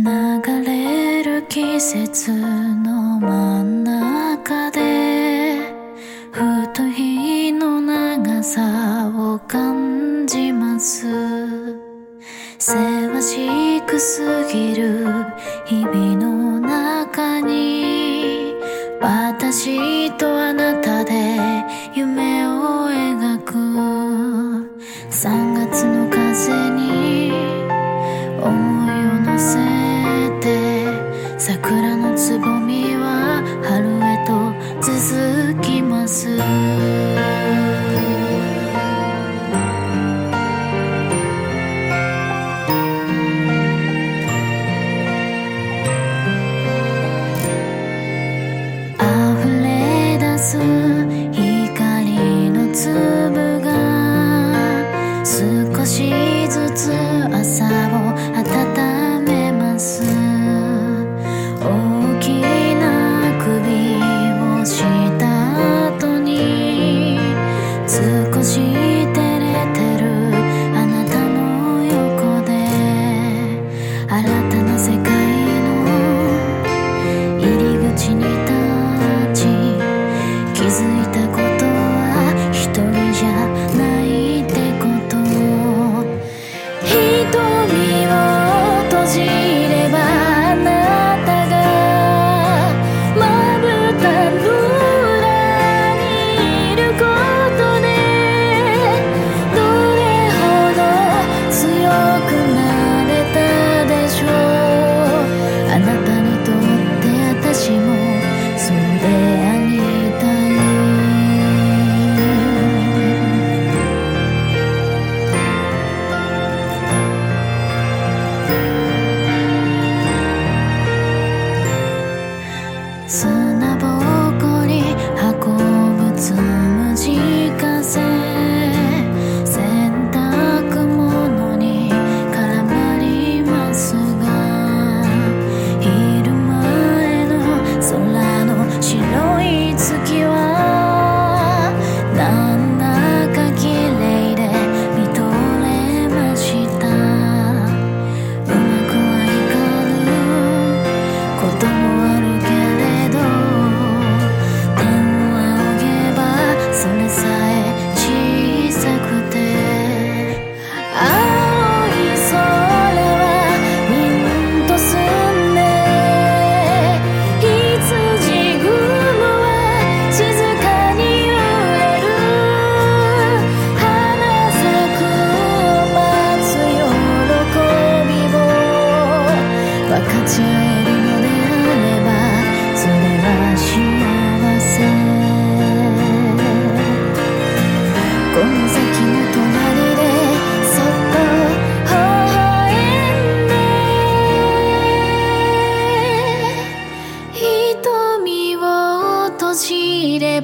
流れる季節の真ん中でふと日の長さを感じます。せわしくすぎる日々の中に私とあなたで夢を描く。3月の風にす光の粒が少しずつ朝を cheated.